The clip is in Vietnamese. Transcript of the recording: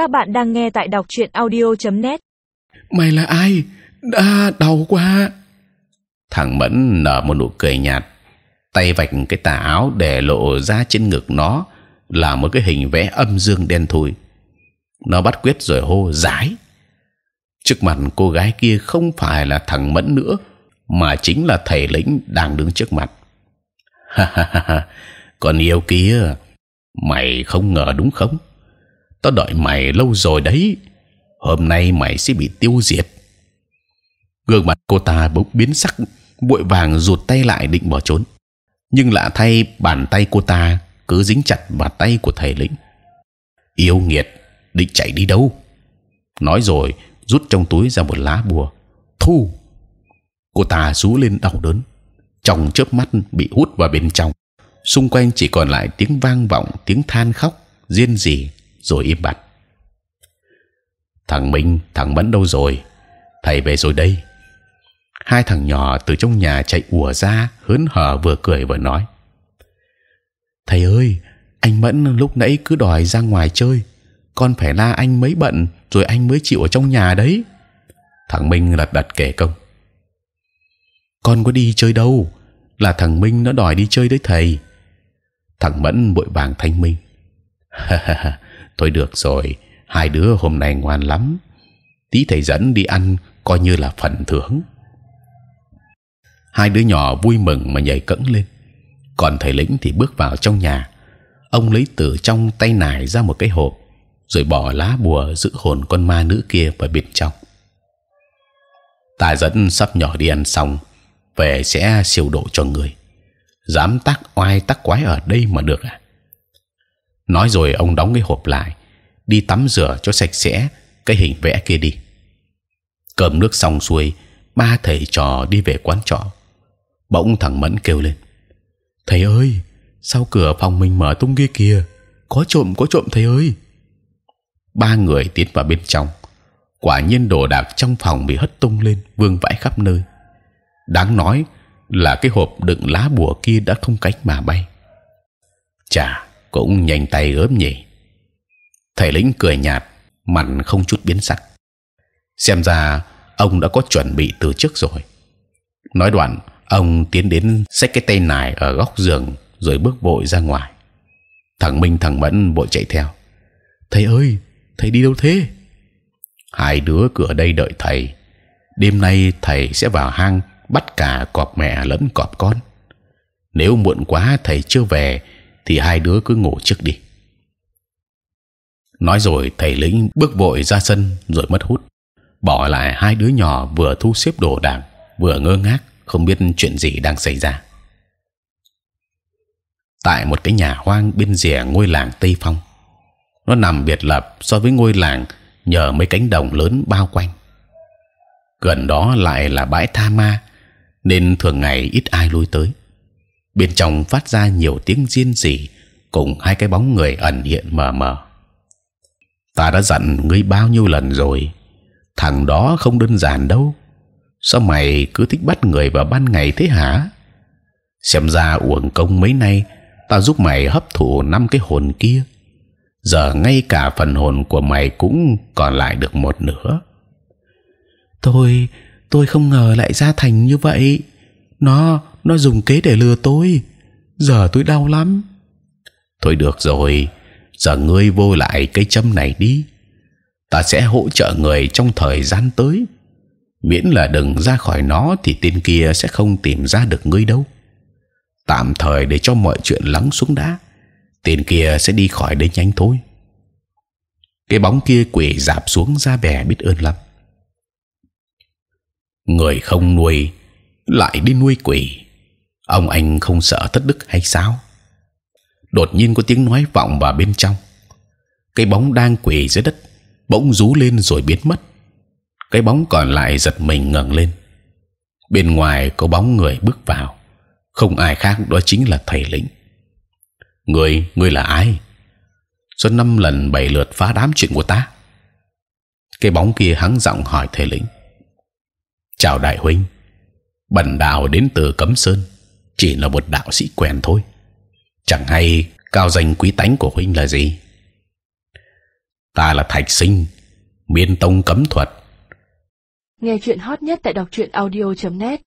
Các bạn đang nghe tại đọc truyện audio.net. Mày là ai? Đã đau quá. Thằng Mẫn nở một nụ cười nhạt, tay vạch cái tà áo để lộ ra trên ngực nó là một cái hình vẽ âm dương đen thui. Nó bắt quyết rồi hô giải. Trước mặt cô gái kia không phải là thằng Mẫn nữa, mà chính là thầy lĩnh đang đứng trước mặt. Ha ha ha ha, còn yêu kia, mày không ngờ đúng không? Tao đợi mày lâu rồi đấy. Hôm nay mày sẽ bị tiêu diệt. Gương mặt cô ta bỗng biến sắc, vội vàng rụt tay lại định bỏ trốn. Nhưng lạ thay bàn tay cô ta cứ dính chặt vào tay của thầy lĩnh. Yêu nghiệt, định chạy đi đâu? Nói rồi rút trong túi ra một lá bùa. Thu. Cô ta rú lên đau đớn, trong chớp mắt bị hút vào bên trong. Xung quanh chỉ còn lại tiếng vang vọng, tiếng than khóc, diên gì rồi im bặt. Thằng Minh, thằng Mẫn đâu rồi? Thầy về rồi đây. Hai thằng nhỏ từ trong nhà chạy ùa ra, hớn hở vừa cười vừa nói: Thầy ơi, anh Mẫn lúc nãy cứ đòi ra ngoài chơi, con phải la anh mấy bận rồi anh mới chịu ở trong nhà đấy. Thằng Minh lật đật kể công. Con có đi chơi đâu, là thằng Minh nó đòi đi chơi đấy thầy. Thằng Mẫn bội vàng thanh minh thôi được rồi, hai đứa hôm nay ngoan lắm. Tí thầy dẫn đi ăn, coi như là phần thưởng. Hai đứa nhỏ vui mừng mà nhảy cẫng lên. Còn thầy lĩnh thì bước vào trong nhà. Ông lấy từ trong tay nải ra một cái hộp, rồi bỏ lá bùa giữ hồn con ma nữ kia vào bên trong. Ta dẫn sắp nhỏ đi ăn xong, về sẽ siêu độ cho người. Dám tác oai tác quái ở đây mà được à? Nói rồi ông đóng cái hộp lại, đi tắm rửa cho sạch sẽ cái hình vẽ kia đi. Cơm nước xong xuôi, ba thầy trò đi về quán trọ. Bỗng thằng mẫn kêu lên, thầy ơi sau cửa phòng mình mở tung kia kìa? Có trộm có trộm thầy ơi. Ba người tiến vào bên trong. Quả nhiên đồ đạc trong phòng bị hất tung lên, vương vãi khắp nơi. Đáng nói là cái hộp đựng lá bùa kia đã không cánh mà bay. Chà cũng nhanh tay gớm nhỉ. Thầy lĩnh cười nhạt, mặt không chút biến sắc. Xem ra ông đã có chuẩn bị từ trước rồi. Nói đoạn, ông tiến đến xách cái tay nải ở góc giường rồi bước vội ra ngoài. Thằng minh, thằng mẫn vội chạy theo. Thầy ơi, thầy đi đâu thế? Hai đứa cửa đây đợi thầy. Đêm nay thầy sẽ vào hang bắt cả cọp mẹ lẫn cọp con. Nếu muộn quá thầy chưa về thì hai đứa cứ ngủ trước đi. Nói rồi thầy lĩnh bước vội ra sân rồi mất hút. Bỏ lại hai đứa nhỏ vừa thu xếp đồ đạc, vừa ngơ ngác, không biết chuyện gì đang xảy ra. Tại một cái nhà hoang bên rìa ngôi làng tây phong, nó nằm biệt lập so với ngôi làng nhờ mấy cánh đồng lớn bao quanh. Gần đó lại là bãi tha ma, nên thường ngày ít ai lui tới bên trong phát ra nhiều tiếng diên rỉ, cùng hai cái bóng người ẩn hiện mờ mờ. Ta đã dặn ngươi bao nhiêu lần rồi, thằng đó không đơn giản đâu. Sao mày cứ thích bắt người vào ban ngày thế hả? Xem ra uổng công mấy nay, ta giúp mày hấp thụ năm cái hồn kia. Giờ ngay cả phần hồn của mày cũng còn lại được một nửa. Tôi tôi không ngờ lại ra thành như vậy nó nó dùng kế để lừa tôi. Giờ tôi đau lắm. Thôi được rồi, giờ ngươi vô lại cây châm này đi. Ta sẽ hỗ trợ người trong thời gian tới. Miễn là đừng ra khỏi nó thì tên kia sẽ không tìm ra được ngươi đâu. Tạm thời để cho mọi chuyện lắng xuống đã. Tên kia sẽ đi khỏi đây nhanh thôi. Cái bóng kia quỳ dạp xuống ra bè biết ơn lắm. Người không nuôi lại đi nuôi quỷ. Ông anh không sợ thất đức hay sao? Đột nhiên có tiếng nói vọng vào bên trong. Cái bóng đang quỳ dưới đất, bỗng rú lên rồi biến mất. Cái bóng còn lại giật mình ngẩng lên. Bên ngoài có bóng người bước vào. Không ai khác đó chính là thầy lĩnh. Người người là ai? Suốt năm lần bảy lượt phá đám chuyện của ta. Cái bóng kia hắng giọng hỏi thầy lĩnh. Chào đại huynh bần đạo đến từ cấm sơn, chỉ là một đạo sĩ quen thôi. Chẳng hay cao danh quý tánh của huynh là gì? Ta là thạch sinh, miên tông cấm thuật. Nghe chuyện hot nhất tại đọc truyện audio.net